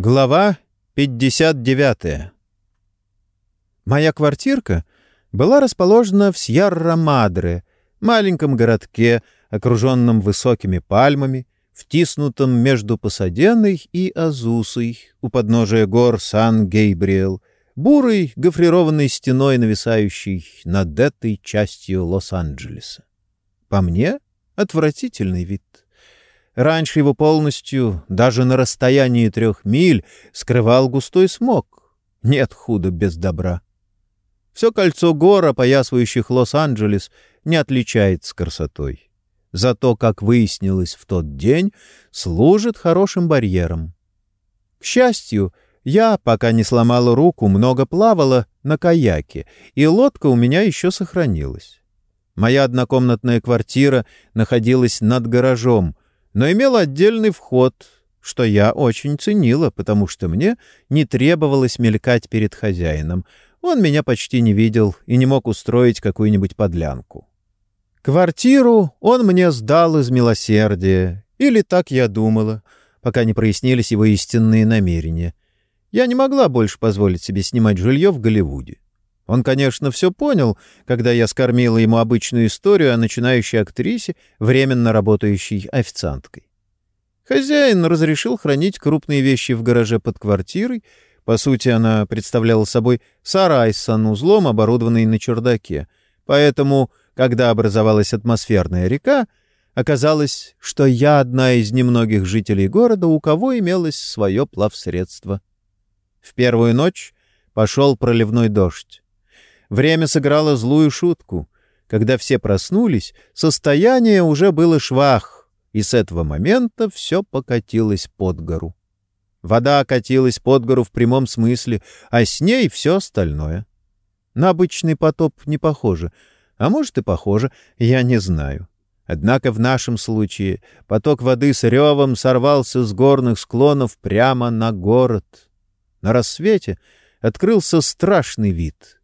Глава 59. Моя квартирка была расположена в Сьерра-Мадре, маленьком городке, окруженном высокими пальмами, втиснутом между Пасаденой и Азусой у подножия гор Сан-Гейбриэл, бурой гофрированной стеной, нависающей над этой частью Лос-Анджелеса. По мне — отвратительный вид. Раньше его полностью, даже на расстоянии трех миль, скрывал густой смог. Нет худа без добра. Все кольцо гор, опоясывающих Лос-Анджелес, не отличается красотой. Зато, как выяснилось в тот день, служит хорошим барьером. К счастью, я, пока не сломала руку, много плавала на каяке, и лодка у меня еще сохранилась. Моя однокомнатная квартира находилась над гаражом, но имел отдельный вход, что я очень ценила, потому что мне не требовалось мелькать перед хозяином. Он меня почти не видел и не мог устроить какую-нибудь подлянку. Квартиру он мне сдал из милосердия, или так я думала, пока не прояснились его истинные намерения. Я не могла больше позволить себе снимать жилье в Голливуде. Он, конечно, все понял, когда я скормила ему обычную историю о начинающей актрисе, временно работающей официанткой. Хозяин разрешил хранить крупные вещи в гараже под квартирой. По сути, она представляла собой сарай с санузлом, оборудованный на чердаке. Поэтому, когда образовалась атмосферная река, оказалось, что я одна из немногих жителей города, у кого имелось свое плавсредство. В первую ночь пошел проливной дождь. Время сыграло злую шутку. Когда все проснулись, состояние уже было швах, и с этого момента все покатилось под гору. Вода катилась под гору в прямом смысле, а с ней все остальное. На обычный потоп не похоже, а может и похоже, я не знаю. Однако в нашем случае поток воды с ревом сорвался с горных склонов прямо на город. На рассвете открылся страшный вид —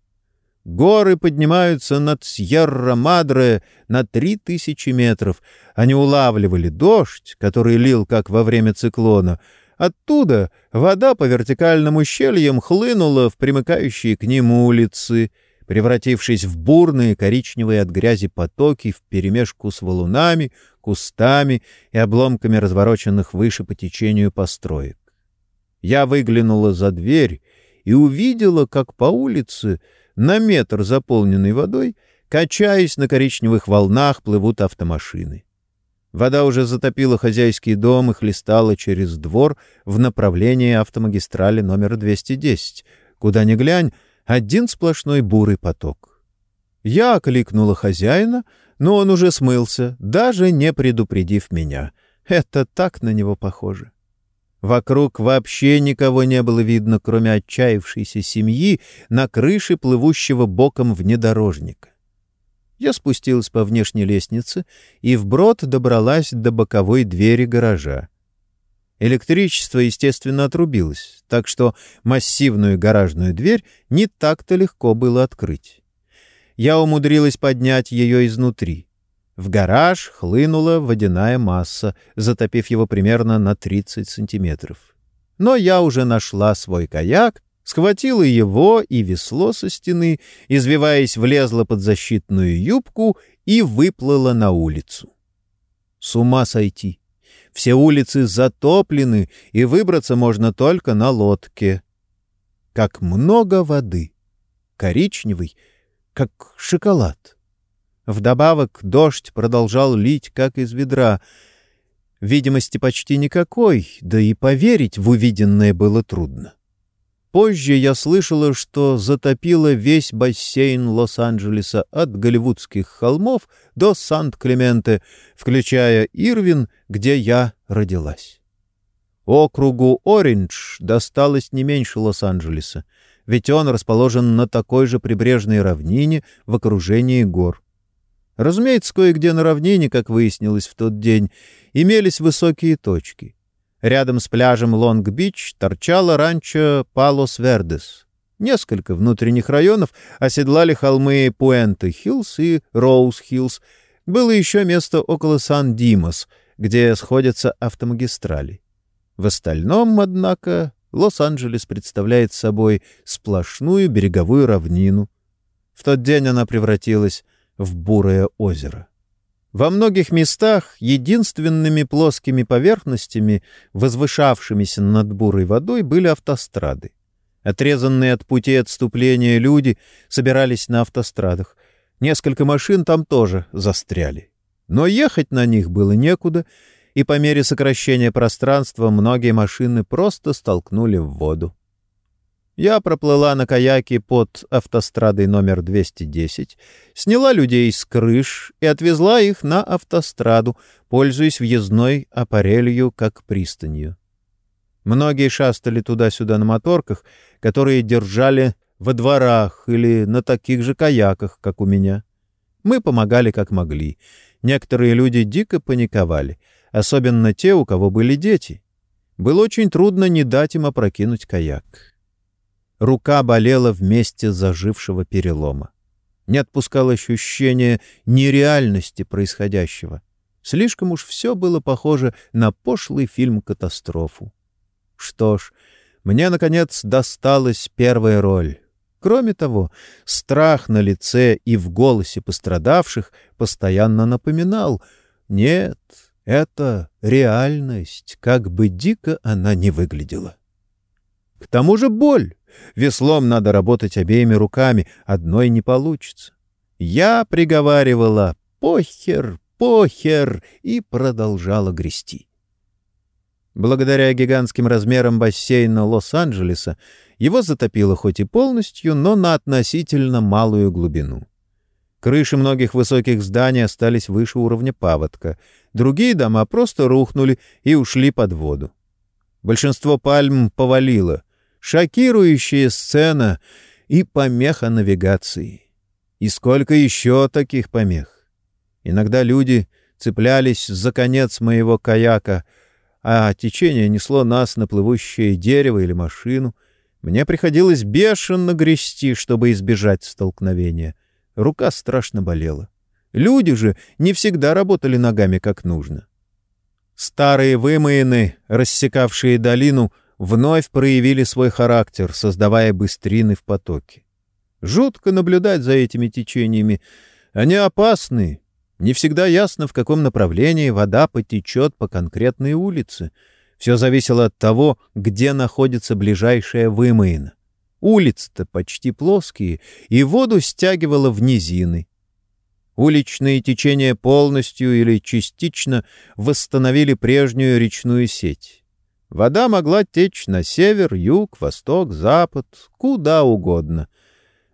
Горы поднимаются над Сьерра-Мадре на три тысячи метров. Они улавливали дождь, который лил, как во время циклона. Оттуда вода по вертикальным ущельям хлынула в примыкающие к ним улицы, превратившись в бурные коричневые от грязи потоки вперемешку с валунами, кустами и обломками развороченных выше по течению построек. Я выглянула за дверь и увидела, как по улице на метр заполненной водой, качаясь на коричневых волнах, плывут автомашины. Вода уже затопила хозяйский дом и хлестала через двор в направлении автомагистрали номер 210. Куда ни глянь, один сплошной бурый поток. Я окликнула хозяина, но он уже смылся, даже не предупредив меня. Это так на него похоже. Вокруг вообще никого не было видно, кроме отчаявшейся семьи на крыше плывущего боком внедорожника. Я спустилась по внешней лестнице и вброд добралась до боковой двери гаража. Электричество, естественно, отрубилось, так что массивную гаражную дверь не так-то легко было открыть. Я умудрилась поднять ее изнутри. В гараж хлынула водяная масса, затопив его примерно на 30 сантиметров. Но я уже нашла свой каяк, схватила его и весло со стены, извиваясь, влезла под защитную юбку и выплыла на улицу. С ума сойти! Все улицы затоплены, и выбраться можно только на лодке. Как много воды! Коричневый, как шоколад. Вдобавок дождь продолжал лить, как из ведра. Видимости почти никакой, да и поверить в увиденное было трудно. Позже я слышала, что затопило весь бассейн Лос-Анджелеса от Голливудских холмов до Сант-Клементе, включая Ирвин, где я родилась. Округу Ориндж досталось не меньше Лос-Анджелеса, ведь он расположен на такой же прибрежной равнине в окружении гор. Разумеется, кое-где на равнине, как выяснилось в тот день, имелись высокие точки. Рядом с пляжем Лонг-Бич торчало ранчо Палос-Вердес. Несколько внутренних районов оседлали холмы Пуэнте-Хиллз и Роуз-Хиллз. Было еще место около Сан-Димос, где сходятся автомагистрали. В остальном, однако, Лос-Анджелес представляет собой сплошную береговую равнину. В тот день она превратилась в бурое озеро. Во многих местах единственными плоскими поверхностями, возвышавшимися над бурой водой, были автострады. Отрезанные от путей отступления люди собирались на автострадах. Несколько машин там тоже застряли. Но ехать на них было некуда, и по мере сокращения пространства многие машины просто столкнули в воду. Я проплыла на каяке под автострадой номер 210, сняла людей с крыш и отвезла их на автостраду, пользуясь въездной аппарелью как пристанью. Многие шастали туда-сюда на моторках, которые держали во дворах или на таких же каяках, как у меня. Мы помогали как могли. Некоторые люди дико паниковали — особенно те, у кого были дети. Было очень трудно не дать им опрокинуть каяк. Рука болела в месте зажившего перелома. Не отпускал ощущение нереальности происходящего. Слишком уж все было похоже на пошлый фильм-катастрофу. Что ж, мне, наконец, досталась первая роль. Кроме того, страх на лице и в голосе пострадавших постоянно напоминал «Нет, это реальность, как бы дико она ни выглядела. К тому же боль. Веслом надо работать обеими руками, одной не получится. Я приговаривала «похер, похер» и продолжала грести. Благодаря гигантским размерам бассейна Лос-Анджелеса его затопило хоть и полностью, но на относительно малую глубину. Крыши многих высоких зданий остались выше уровня паводка. Другие дома просто рухнули и ушли под воду. Большинство пальм повалило. Шокирующая сцена и помеха навигации. И сколько еще таких помех? Иногда люди цеплялись за конец моего каяка, а течение несло нас на плывущее дерево или машину. Мне приходилось бешено грести, чтобы избежать столкновения — Рука страшно болела. Люди же не всегда работали ногами как нужно. Старые вымоины, рассекавшие долину, вновь проявили свой характер, создавая быстрины в потоке. Жутко наблюдать за этими течениями. Они опасны. Не всегда ясно, в каком направлении вода потечет по конкретной улице. Все зависело от того, где находится ближайшая вымоина. Улицы-то почти плоские, и воду стягивало в низины. Уличные течения полностью или частично восстановили прежнюю речную сеть. Вода могла течь на север, юг, восток, запад, куда угодно.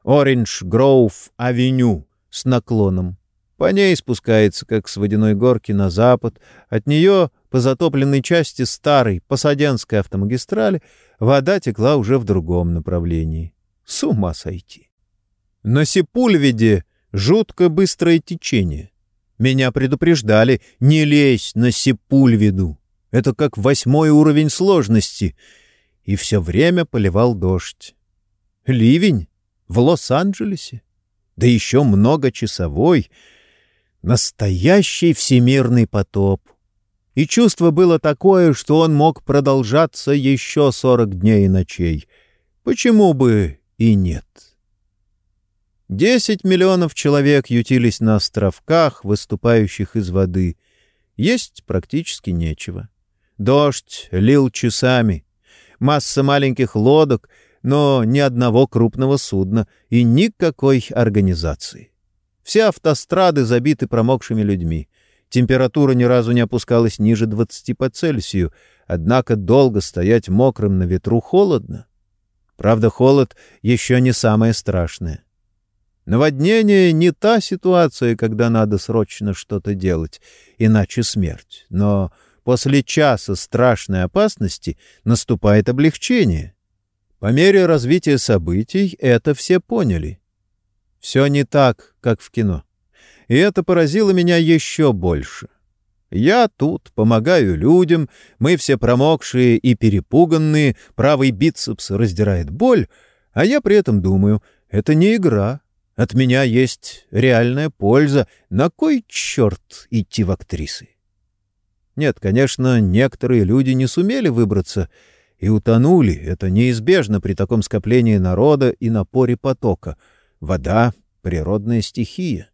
Ориндж Гроув Авеню с наклоном. По ней спускается, как с водяной горки, на запад. От нее по затопленной части старой Пасаденской автомагистрали вода текла уже в другом направлении. С ума сойти. На Сипульведе жутко быстрое течение. Меня предупреждали, не лезь на Сипульведу. Это как восьмой уровень сложности. И все время поливал дождь. Ливень? В Лос-Анджелесе? Да еще многочасовой. Настоящий всемирный потоп. И чувство было такое, что он мог продолжаться еще сорок дней и ночей. Почему бы и нет? Десять миллионов человек ютились на островках, выступающих из воды. Есть практически нечего. Дождь лил часами. Масса маленьких лодок, но ни одного крупного судна и никакой организации. Все автострады забиты промокшими людьми. Температура ни разу не опускалась ниже 20 по Цельсию, однако долго стоять мокрым на ветру холодно. Правда, холод еще не самое страшное. Наводнение — не та ситуация, когда надо срочно что-то делать, иначе смерть. Но после часа страшной опасности наступает облегчение. По мере развития событий это все поняли. Все не так, как в кино и это поразило меня еще больше. Я тут, помогаю людям, мы все промокшие и перепуганные, правый бицепс раздирает боль, а я при этом думаю, это не игра, от меня есть реальная польза, на кой черт идти в актрисы? Нет, конечно, некоторые люди не сумели выбраться, и утонули. Это неизбежно при таком скоплении народа и напоре потока. Вода — природная стихия.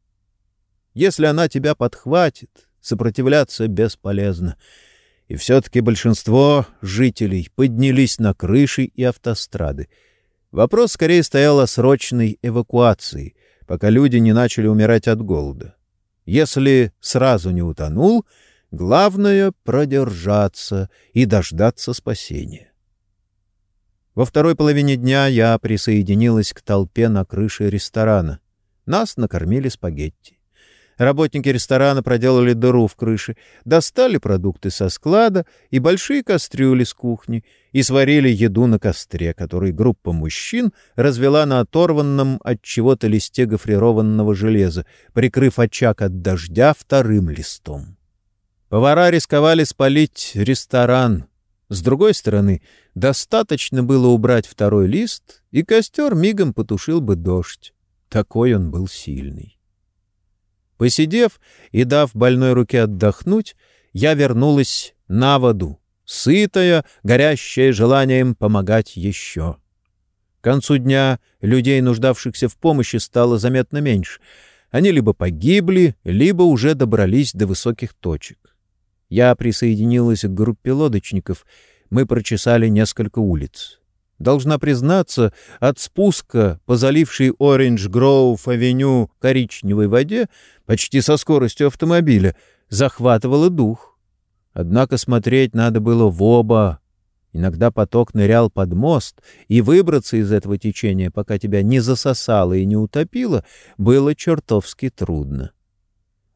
Если она тебя подхватит, сопротивляться бесполезно. И все-таки большинство жителей поднялись на крыши и автострады. Вопрос скорее стоял о срочной эвакуации, пока люди не начали умирать от голода. Если сразу не утонул, главное — продержаться и дождаться спасения. Во второй половине дня я присоединилась к толпе на крыше ресторана. Нас накормили спагетти. Работники ресторана проделали дыру в крыше, достали продукты со склада и большие кастрюли с кухни и сварили еду на костре, который группа мужчин развела на оторванном от чего-то листе гофрированного железа, прикрыв очаг от дождя вторым листом. Повара рисковали спалить ресторан. С другой стороны, достаточно было убрать второй лист, и костер мигом потушил бы дождь. Такой он был сильный. Посидев и дав больной руке отдохнуть, я вернулась на воду, сытая, горящая желанием помогать еще. К концу дня людей, нуждавшихся в помощи, стало заметно меньше. Они либо погибли, либо уже добрались до высоких точек. Я присоединилась к группе лодочников. Мы прочесали несколько улиц. Должна признаться, от спуска по залившей Ориндж-Гроув-авеню коричневой воде почти со скоростью автомобиля захватывало дух. Однако смотреть надо было в оба. Иногда поток нырял под мост, и выбраться из этого течения, пока тебя не засосало и не утопило, было чертовски трудно.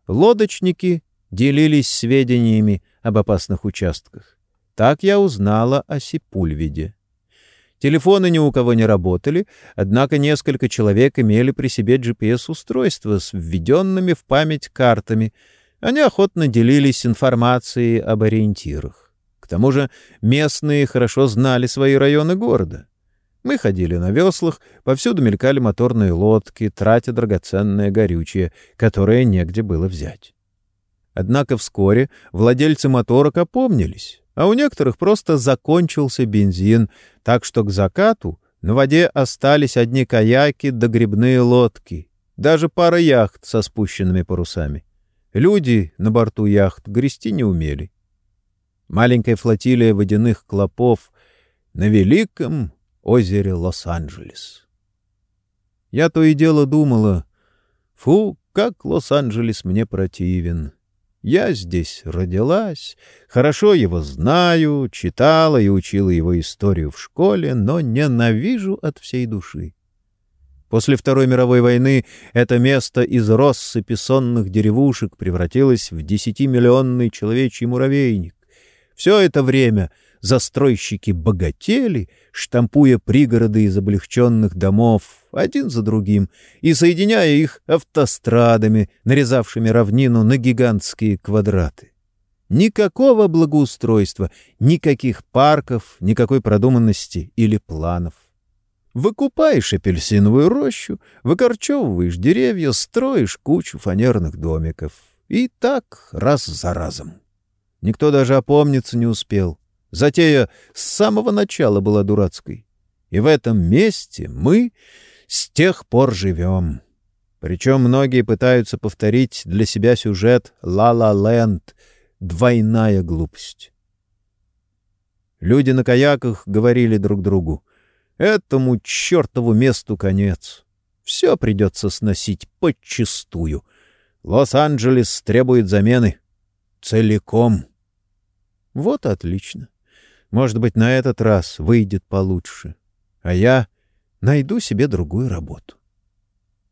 Лодочники делились сведениями об опасных участках. Так я узнала о Сипульвиде. Телефоны ни у кого не работали, однако несколько человек имели при себе GPS-устройства с введенными в память картами. Они охотно делились информацией об ориентирах. К тому же местные хорошо знали свои районы города. Мы ходили на веслах, повсюду мелькали моторные лодки, тратя драгоценное горючее, которое негде было взять. Однако вскоре владельцы моторок опомнились а у некоторых просто закончился бензин, так что к закату на воде остались одни каяки да грибные лодки, даже пара яхт со спущенными парусами. Люди на борту яхт грести не умели. Маленькая флотилия водяных клопов на великом озере Лос-Анджелес. Я то и дело думала, фу, как Лос-Анджелес мне противен. Я здесь родилась, хорошо его знаю, читала и учила его историю в школе, но ненавижу от всей души. После Второй мировой войны это место из россыпи сонных деревушек превратилось в десятимиллионный человечий муравейник. Все это время застройщики богатели, штампуя пригороды из облегченных домов один за другим и соединяя их автострадами, нарезавшими равнину на гигантские квадраты. Никакого благоустройства, никаких парков, никакой продуманности или планов. Выкупаешь апельсиновую рощу, выкорчевываешь деревья, строишь кучу фанерных домиков. И так раз за разом. Никто даже опомниться не успел. Затея с самого начала была дурацкой. И в этом месте мы с тех пор живем. Причем многие пытаются повторить для себя сюжет «Ла-Ла Ленд» — двойная глупость. Люди на каяках говорили друг другу «Этому чертову месту конец. Все придется сносить подчистую. Лос-Анджелес требует замены. Целиком». Вот отлично. Может быть, на этот раз выйдет получше. А я найду себе другую работу.